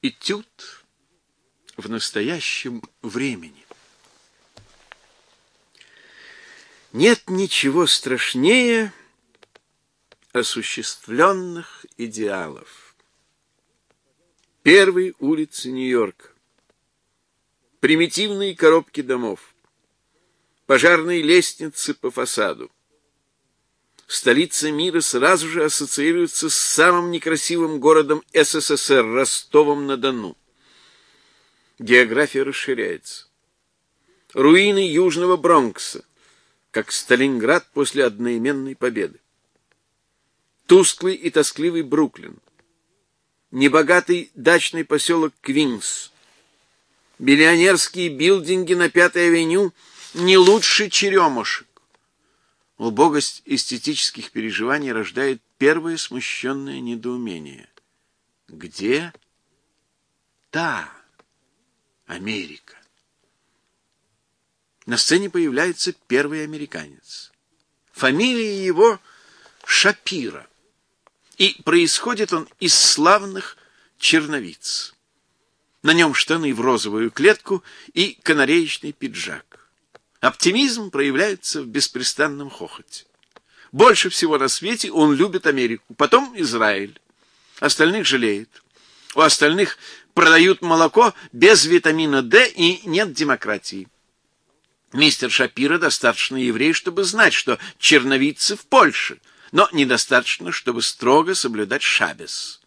Этюд в настоящем времени. Нет ничего страшнее осуществленных идеалов. Первые улицы Нью-Йорка, примитивные коробки домов, пожарные лестницы по фасаду. Столица мира сразу же ассоциируется с самым некрасивым городом СССР Ростовом-на-Дону. География расширяется. Руины Южного Бронкса, как Сталинград после одноименной победы. Тусклый и тоскливый Бруклин. Небогатый дачный поселок Квинс. Миллионерские билдинги на Пятой авеню не лучше черемушек. Убогость эстетических переживаний рождает первое смущенное недоумение. Где та Америка? На сцене появляется первый американец. Фамилия его Шапира. И происходит он из славных черновиц. На нем штаны в розовую клетку и канареечный пиджак. Оптимизм проявляется в беспрестанном хохоте. Больше всего на свете он любит Америку, потом Израиль. Остальных жалеет. У остальных продают молоко без витамина D и нет демократии. Мистер Шапира достаточно еврей, чтобы знать, что черновицы в Польше, но недостаточно, чтобы строго соблюдать шабес.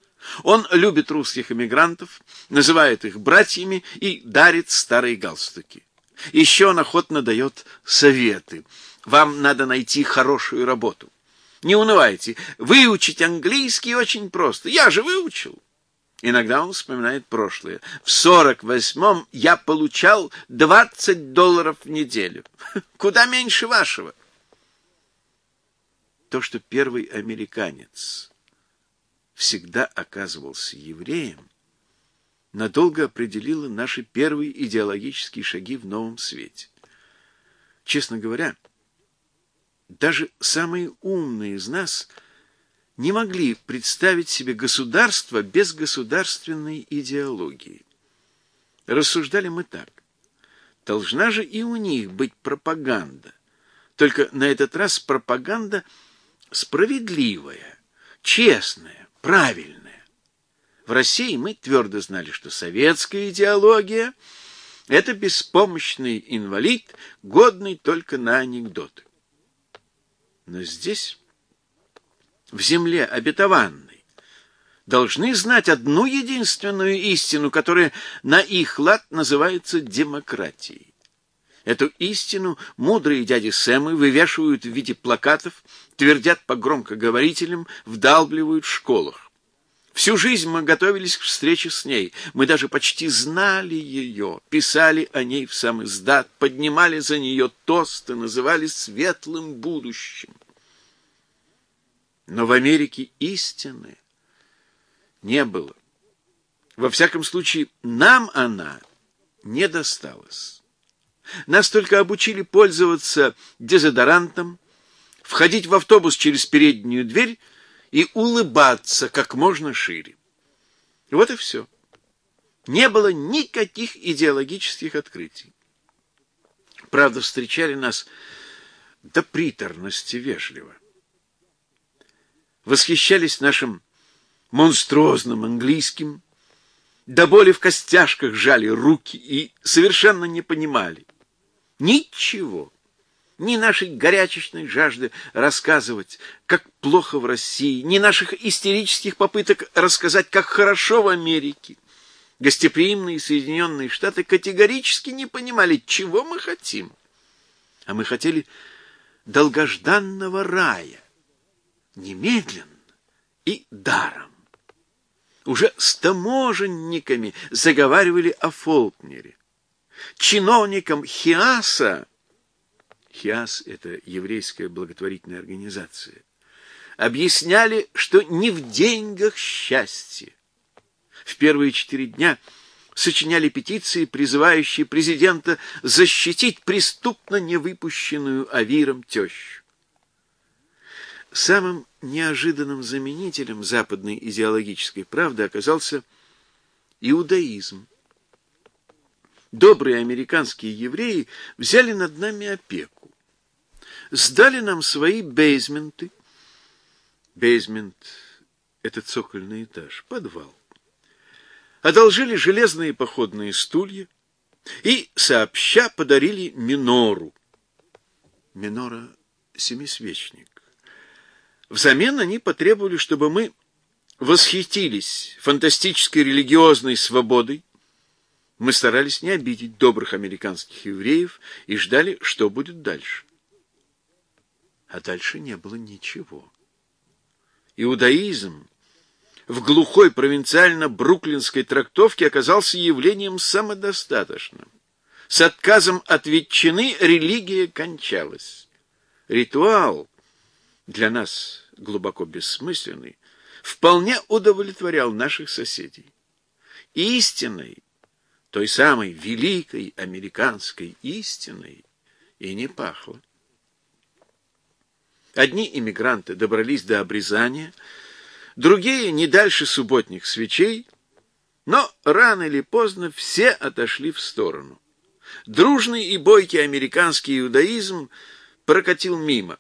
Он любит русских эмигрантов, называет их братьями и дарит старые галстуки. Еще он охотно дает советы. Вам надо найти хорошую работу. Не унывайте, выучить английский очень просто. Я же выучил. Иногда он вспоминает прошлое. В сорок восьмом я получал двадцать долларов в неделю. Куда меньше вашего. То, что первый американец всегда оказывался евреем, надолго определило наши первые идеологические шаги в новом свете. Честно говоря, даже самые умные из нас – не могли представить себе государство без государственной идеологии. Рассуждали мы так. Должна же и у них быть пропаганда. Только на этот раз пропаганда справедливая, честная, правильная. В России мы твердо знали, что советская идеология – это беспомощный инвалид, годный только на анекдоты. Но здесь в земле обетованной, должны знать одну единственную истину, которая на их лад называется демократией. Эту истину мудрые дяди Сэмы вывешивают в виде плакатов, твердят по громкоговорителям, вдалбливают в школах. Всю жизнь мы готовились к встрече с ней. Мы даже почти знали ее, писали о ней в сам издат, поднимали за нее тосты, называли светлым будущим. Но в Америке истины не было. Во всяком случае, нам она не досталась. Нас только обучили пользоваться дезодорантом, входить в автобус через переднюю дверь и улыбаться как можно шире. Вот и все. Не было никаких идеологических открытий. Правда, встречали нас до приторности вежливо восхищались нашим монструозным английским, до боли в костяшках жали руки и совершенно не понимали ничего, ни нашей горячечной жажды рассказывать, как плохо в России, ни наших истерических попыток рассказать, как хорошо в Америке. Гостеприимные Соединенные Штаты категорически не понимали, чего мы хотим. А мы хотели долгожданного рая, немедленно и даром. Уже с таможенниками заговаривали о Фолкнере. Чиновникам Хиаса, Хиас — это еврейская благотворительная организация, объясняли, что не в деньгах счастье. В первые четыре дня сочиняли петиции, призывающие президента защитить преступно невыпущенную Авиром тещу. Самым неожиданным заменителем западной идеологической правды оказался иудаизм. Добрые американские евреи взяли над нами опеку. Сдали нам свои бейзменты. Бейзмент — это цокольный этаж, подвал. Одолжили железные походные стулья и сообща подарили минору. Минора — семисвечник. Взамен они потребовали, чтобы мы восхитились фантастической религиозной свободой. Мы старались не обидеть добрых американских евреев и ждали, что будет дальше. А дальше не было ничего. Иудаизм в глухой провинциально-бруклинской трактовке оказался явлением самодостаточным. С отказом от ветчины религия кончалась. Ритуал для нас глубоко бессмысленный, вполне удовлетворял наших соседей. Истиной, той самой великой американской истиной, и не пахло. Одни иммигранты добрались до обрезания, другие не дальше субботних свечей, но рано или поздно все отошли в сторону. Дружный и бойкий американский иудаизм прокатил мимо.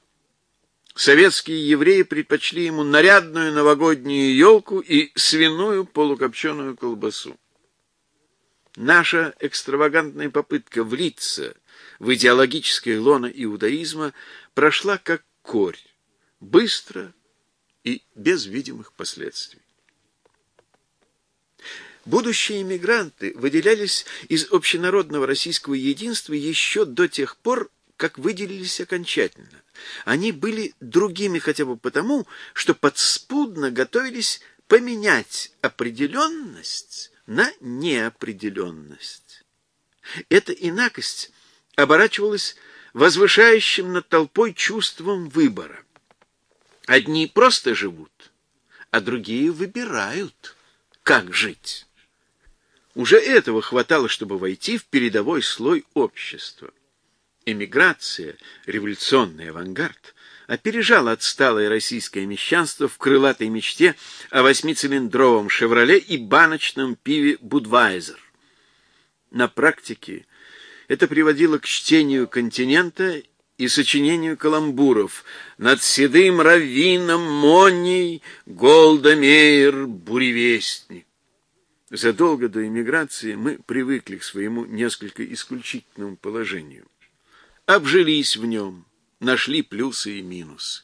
Советские евреи предпочли ему нарядную новогоднюю елку и свиную полукопченую колбасу. Наша экстравагантная попытка влиться в идеологическое лоно иудаизма прошла как корь, быстро и без видимых последствий. Будущие иммигранты выделялись из общенародного российского единства еще до тех пор, как выделились окончательно. Они были другими хотя бы потому, что подспудно готовились поменять определенность на неопределенность. Эта инакость оборачивалась возвышающим над толпой чувством выбора. Одни просто живут, а другие выбирают, как жить. Уже этого хватало, чтобы войти в передовой слой общества. Эмиграция, революционный авангард, опережала отсталое российское мещанство в крылатой мечте о восьмицилиндровом «Шевроле» и баночном пиве «Будвайзер». На практике это приводило к чтению «Континента» и сочинению каламбуров «Над седым раввином Монней Голда Мейер буревестник». Задолго до эмиграции мы привыкли к своему несколько исключительному положению обжились в нем, нашли плюсы и минусы.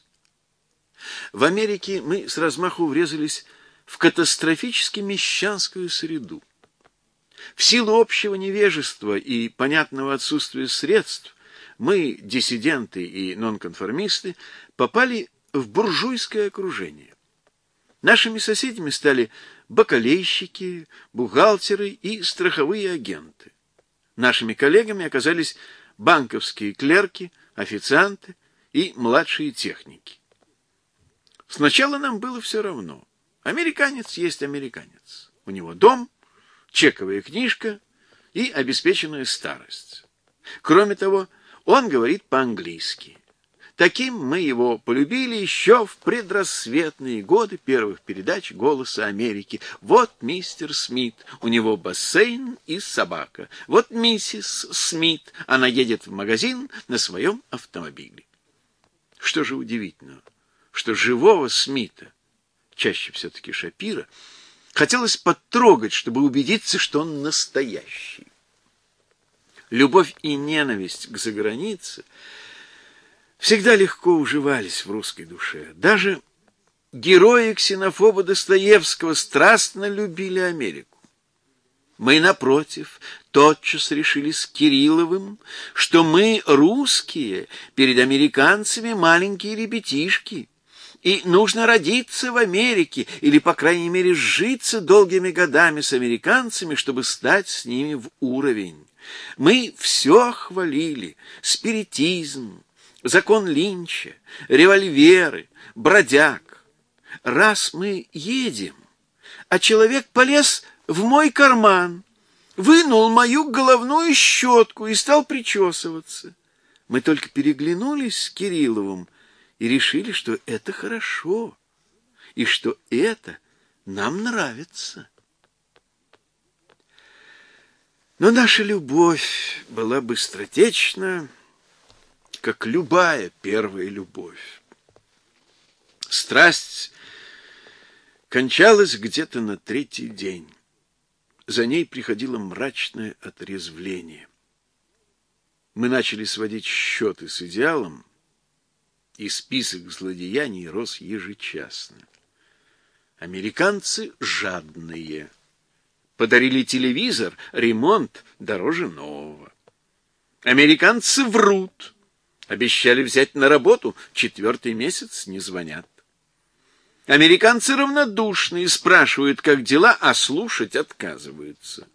В Америке мы с размаху врезались в катастрофически мещанскую среду. В силу общего невежества и понятного отсутствия средств мы, диссиденты и нонконформисты, попали в буржуйское окружение. Нашими соседями стали бакалейщики, бухгалтеры и страховые агенты. Нашими коллегами оказались банковские клерки, официанты и младшие техники. Сначала нам было все равно. Американец есть американец. У него дом, чековая книжка и обеспеченная старость. Кроме того, он говорит по-английски. Таким мы его полюбили еще в предрассветные годы первых передач «Голоса Америки». Вот мистер Смит, у него бассейн и собака. Вот миссис Смит, она едет в магазин на своем автомобиле. Что же удивительно, что живого Смита, чаще все-таки Шапира, хотелось потрогать, чтобы убедиться, что он настоящий. Любовь и ненависть к загранице — всегда легко уживались в русской душе. Даже герои ксенофоба Достоевского страстно любили Америку. Мы, напротив, тотчас решили с Кирилловым, что мы, русские, перед американцами маленькие ребятишки, и нужно родиться в Америке или, по крайней мере, сжиться долгими годами с американцами, чтобы стать с ними в уровень. Мы все хвалили, спиритизм, закон Линча, револьверы, бродяг. Раз мы едем, а человек полез в мой карман, вынул мою головную щетку и стал причесываться. Мы только переглянулись с Кирилловым и решили, что это хорошо, и что это нам нравится. Но наша любовь была быстротечна, как любая первая любовь. Страсть кончалась где-то на третий день. За ней приходило мрачное отрезвление. Мы начали сводить счеты с идеалом, и список злодеяний рос ежечасно. Американцы жадные. Подарили телевизор, ремонт дороже нового. Американцы врут. Обещали взять на работу, четвертый месяц не звонят. Американцы равнодушные, спрашивают, как дела, а слушать отказываются.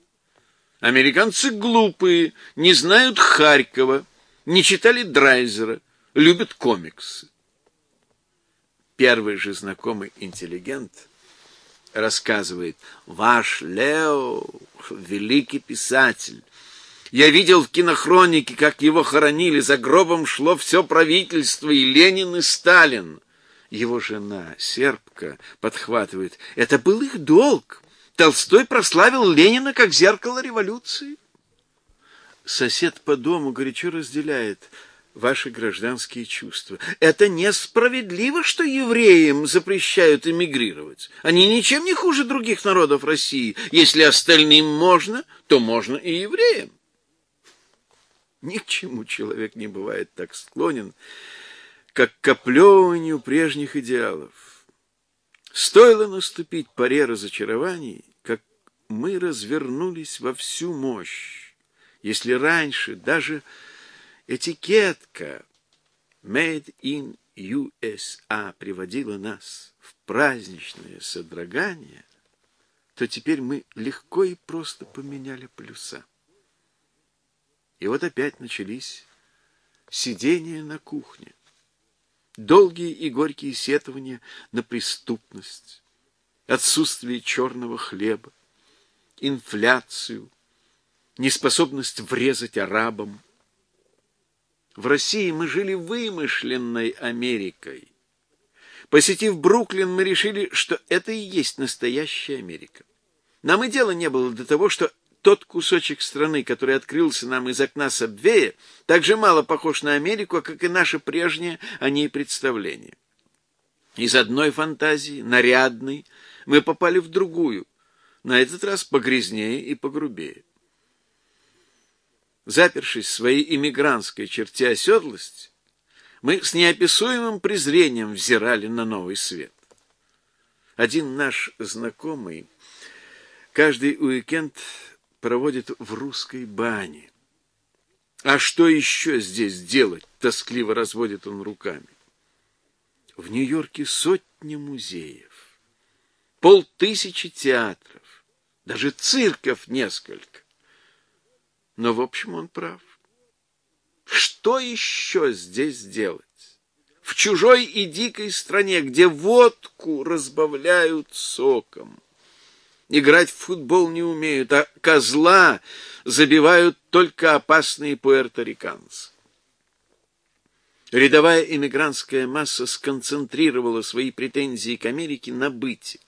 Американцы глупые, не знают Харькова, не читали Драйзера, любят комиксы. Первый же знакомый интеллигент рассказывает, «Ваш Лео — великий писатель. Я видел в кинохронике, как его хоронили, за гробом шло все правительство, и Ленин, и Сталин». Его жена, сербка, подхватывает, «Это был их долг. Толстой прославил Ленина как зеркало революции». Сосед по дому горячо разделяет – ваши гражданские чувства. Это несправедливо, что евреям запрещают эмигрировать. Они ничем не хуже других народов России. Если остальным можно, то можно и евреям. Ни к чему человек не бывает так склонен, как к оплевыванию прежних идеалов. Стоило наступить поре разочарований, как мы развернулись во всю мощь. Если раньше даже Этикетка «Made in USA» приводила нас в праздничное содрогание, то теперь мы легко и просто поменяли плюса. И вот опять начались сидения на кухне, долгие и горькие сетования на преступность, отсутствие черного хлеба, инфляцию, неспособность врезать арабам, в России мы жили вымышленной Америкой. Посетив Бруклин, мы решили, что это и есть настоящая Америка. Нам и дела не было до того, что тот кусочек страны, который открылся нам из окна Сабвея, так же мало похож на Америку, как и наше прежнее о ней представление. Из одной фантазии, нарядной, мы попали в другую, на этот раз погрязнее и погрубее. Запершись в своей иммигрантской черте оседлости, мы с неописуемым презрением взирали на новый свет. Один наш знакомый каждый уикенд проводит в русской бане. А что еще здесь делать? Тоскливо разводит он руками. В Нью-Йорке сотни музеев, полтысячи театров, даже цирков несколько. Но, в общем, он прав. Что еще здесь делать? В чужой и дикой стране, где водку разбавляют соком. Играть в футбол не умеют, а козла забивают только опасные пуэрториканцы. Рядовая иммигрантская масса сконцентрировала свои претензии к Америке на быте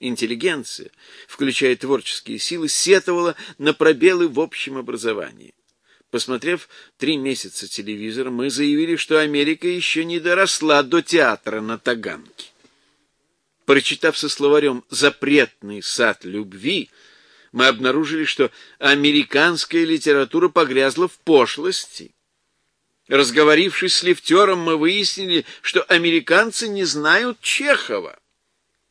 интеллигенция, включая творческие силы, сетовала на пробелы в общем образовании. Посмотрев три месяца телевизор, мы заявили, что Америка еще не доросла до театра на Таганке. Прочитав со словарем «Запретный сад любви», мы обнаружили, что американская литература погрязла в пошлости. Разговорившись с лифтером, мы выяснили, что американцы не знают Чехова.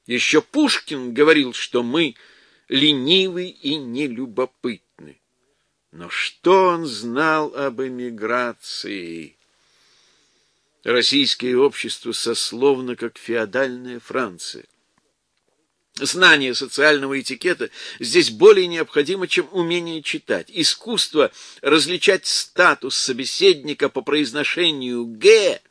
Еще Пушкин говорил, что мы ленивы и нелюбопытны. Но что он знал об эмиграции? Российское общество сословно, как феодальная Франция. Знание социального этикета здесь более необходимо, чем умение читать. Искусство различать статус собеседника по произношению «г»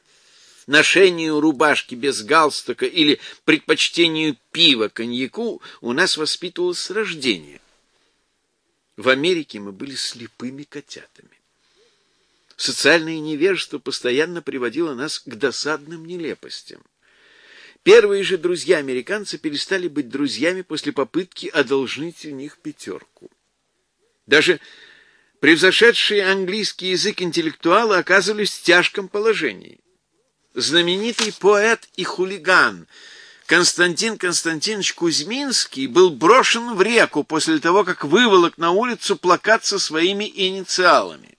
ношению рубашки без галстука или предпочтению пива коньяку у нас воспитывалось с рождения. В Америке мы были слепыми котятами. Социальное невежество постоянно приводило нас к досадным нелепостям. Первые же друзья-американцы перестали быть друзьями после попытки одолжить у них пятерку. Даже превзошедшие английский язык интеллектуалы оказывались в тяжком положении. Знаменитый поэт и хулиган Константин Константинович Кузьминский был брошен в реку после того, как выволок на улицу плакат со своими инициалами.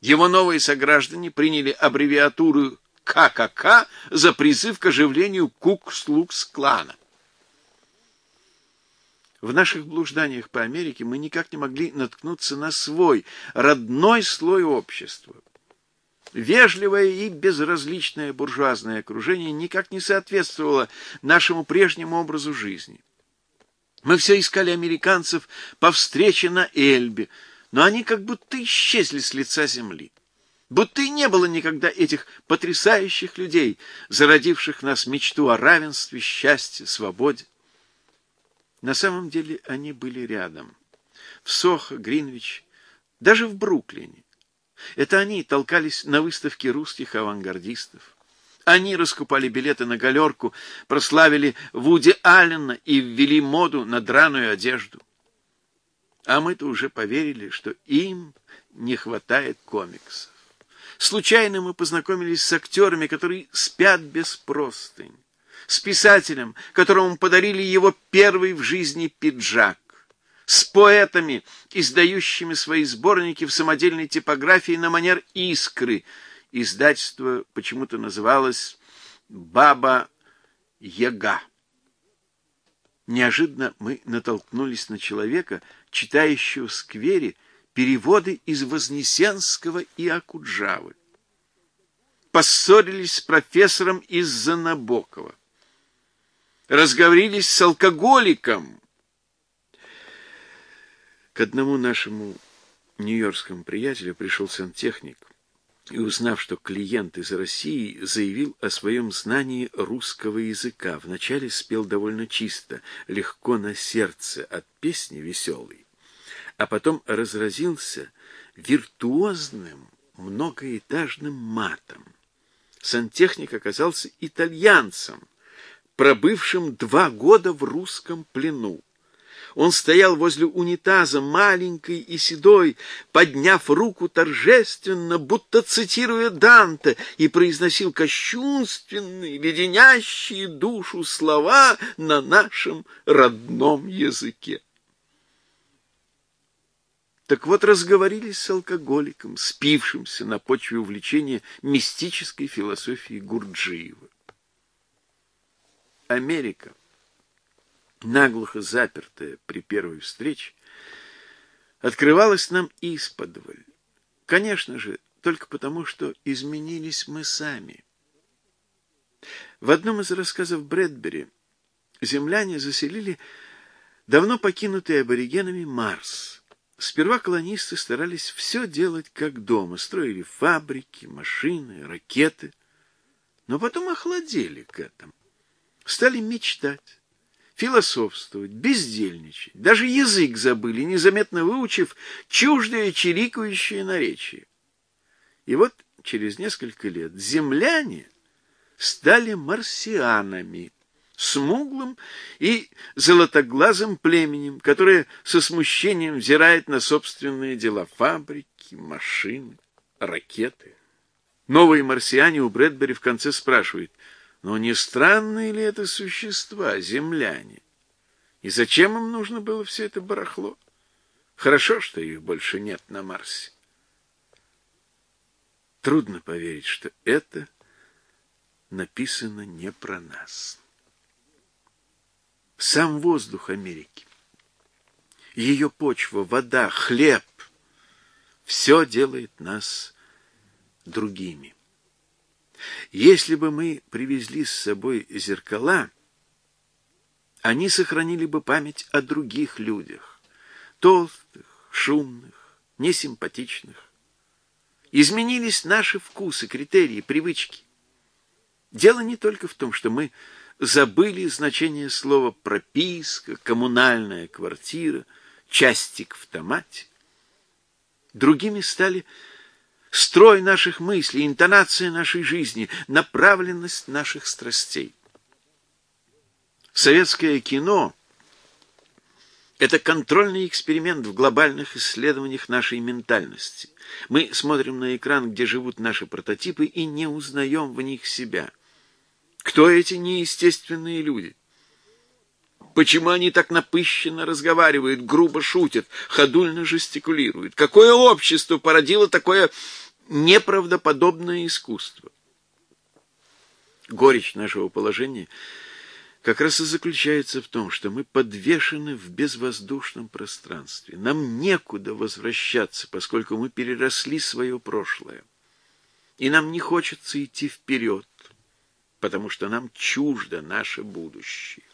Его новые сограждане приняли аббревиатуру ККК за призыв к оживлению Кукс-Лукс-клана. В наших блужданиях по Америке мы никак не могли наткнуться на свой, родной слой общества. Вежливое и безразличное буржуазное окружение никак не соответствовало нашему прежнему образу жизни. Мы все искали американцев по встрече на Эльбе, но они как будто исчезли с лица земли. Будто и не было никогда этих потрясающих людей, зародивших в нас мечту о равенстве, счастье, свободе. На самом деле они были рядом. В Сохо, Гринвич, даже в Бруклине. Это они толкались на выставке русских авангардистов. Они раскупали билеты на галерку, прославили Вуди Аллена и ввели моду на драную одежду. А мы-то уже поверили, что им не хватает комиксов. Случайно мы познакомились с актерами, которые спят без простынь с писателем, которому подарили его первый в жизни пиджак, с поэтами, издающими свои сборники в самодельной типографии на манер «Искры». Издательство почему-то называлось «Баба Яга». Неожиданно мы натолкнулись на человека, читающего в сквере переводы из Вознесенского и Акуджавы. Поссорились с профессором из-за Набокова разговорились с алкоголиком. К одному нашему нью-йоркскому приятелю пришел сантехник и, узнав, что клиент из России, заявил о своем знании русского языка. Вначале спел довольно чисто, легко на сердце от песни веселой, а потом разразился виртуозным многоэтажным матом. Сантехник оказался итальянцем, пробывшим два года в русском плену. Он стоял возле унитаза, маленький и седой, подняв руку торжественно, будто цитируя Данте, и произносил кощунственные, леденящие душу слова на нашем родном языке. Так вот, разговорились с алкоголиком, спившимся на почве увлечения мистической философией Гурджиева. Америка, наглухо запертая при первой встрече, открывалась нам исподволь. Конечно же, только потому, что изменились мы сами. В одном из рассказов Брэдбери земляне заселили давно покинутый аборигенами Марс. Сперва колонисты старались все делать как дома, строили фабрики, машины, ракеты, но потом охладели к этому. Стали мечтать, философствовать, бездельничать, даже язык забыли, незаметно выучив чуждое чирикающее наречие. И вот через несколько лет земляне стали марсианами, смуглым и золотоглазым племенем, которое со смущением взирает на собственные дела фабрики, машины, ракеты. Новые марсиане у Брэдбери в конце спрашивают, но не странные ли это существа, земляне? И зачем им нужно было все это барахло? Хорошо, что их больше нет на Марсе. Трудно поверить, что это написано не про нас. Сам воздух Америки, ее почва, вода, хлеб — все делает нас другими. Если бы мы привезли с собой зеркала, они сохранили бы память о других людях, толстых, шумных, несимпатичных. Изменились наши вкусы, критерии, привычки. Дело не только в том, что мы забыли значение слова прописка, коммунальная квартира, частик в томате. Другими стали строй наших мыслей, интонация нашей жизни, направленность наших страстей. Советское кино Это контрольный эксперимент в глобальных исследованиях нашей ментальности. Мы смотрим на экран, где живут наши прототипы, и не узнаем в них себя. Кто эти неестественные люди? Почему они так напыщенно разговаривают, грубо шутят, ходульно жестикулируют? Какое общество породило такое неправдоподобное искусство? Горечь нашего положения — как раз и заключается в том, что мы подвешены в безвоздушном пространстве. Нам некуда возвращаться, поскольку мы переросли свое прошлое. И нам не хочется идти вперед, потому что нам чуждо наше будущее.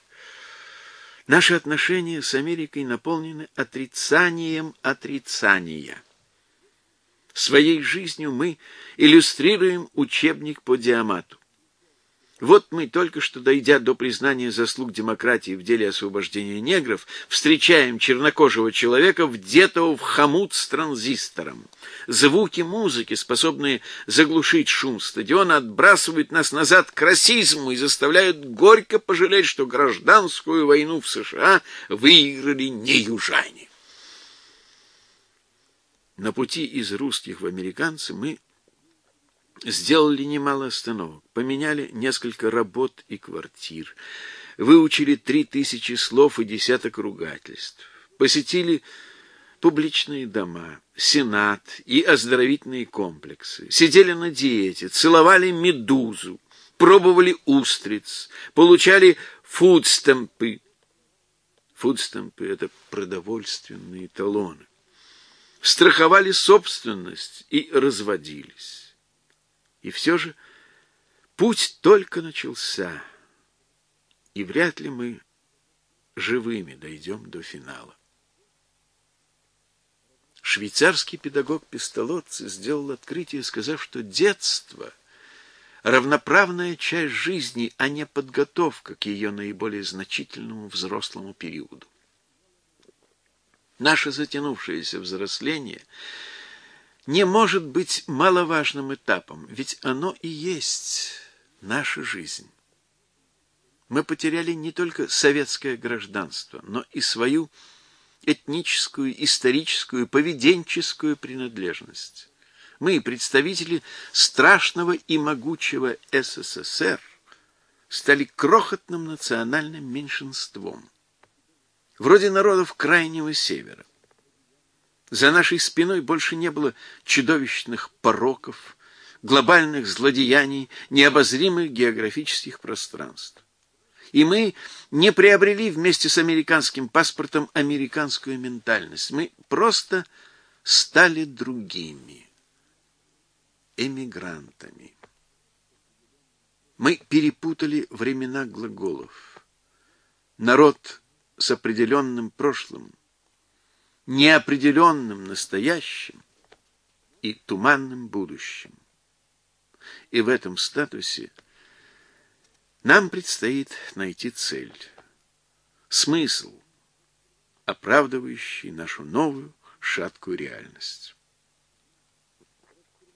Наши отношения с Америкой наполнены отрицанием отрицания. Своей жизнью мы иллюстрируем учебник по диамату. Вот мы, только что дойдя до признания заслуг демократии в деле освобождения негров, встречаем чернокожего человека, вдетого в хомут с транзистором. Звуки музыки, способные заглушить шум стадиона, отбрасывают нас назад к расизму и заставляют горько пожалеть, что гражданскую войну в США выиграли не южане. На пути из русских в американцы мы Сделали немало остановок, поменяли несколько работ и квартир, выучили три тысячи слов и десяток ругательств, посетили публичные дома, сенат и оздоровительные комплексы, сидели на диете, целовали медузу, пробовали устриц, получали фудстемпы. Фудстемпы — это продовольственные талоны. Страховали собственность и разводились. И все же путь только начался, и вряд ли мы живыми дойдем до финала. Швейцарский педагог Пестолоцци сделал открытие, сказав, что детство — равноправная часть жизни, а не подготовка к ее наиболее значительному взрослому периоду. Наше затянувшееся взросление — не может быть маловажным этапом, ведь оно и есть наша жизнь. Мы потеряли не только советское гражданство, но и свою этническую, историческую, поведенческую принадлежность. Мы, представители страшного и могучего СССР, стали крохотным национальным меньшинством, вроде народов Крайнего Севера. За нашей спиной больше не было чудовищных пороков, глобальных злодеяний, необозримых географических пространств. И мы не приобрели вместе с американским паспортом американскую ментальность. Мы просто стали другими, эмигрантами. Мы перепутали времена глаголов. Народ с определенным прошлым – неопределенным настоящим и туманным будущим. И в этом статусе нам предстоит найти цель, смысл, оправдывающий нашу новую шаткую реальность.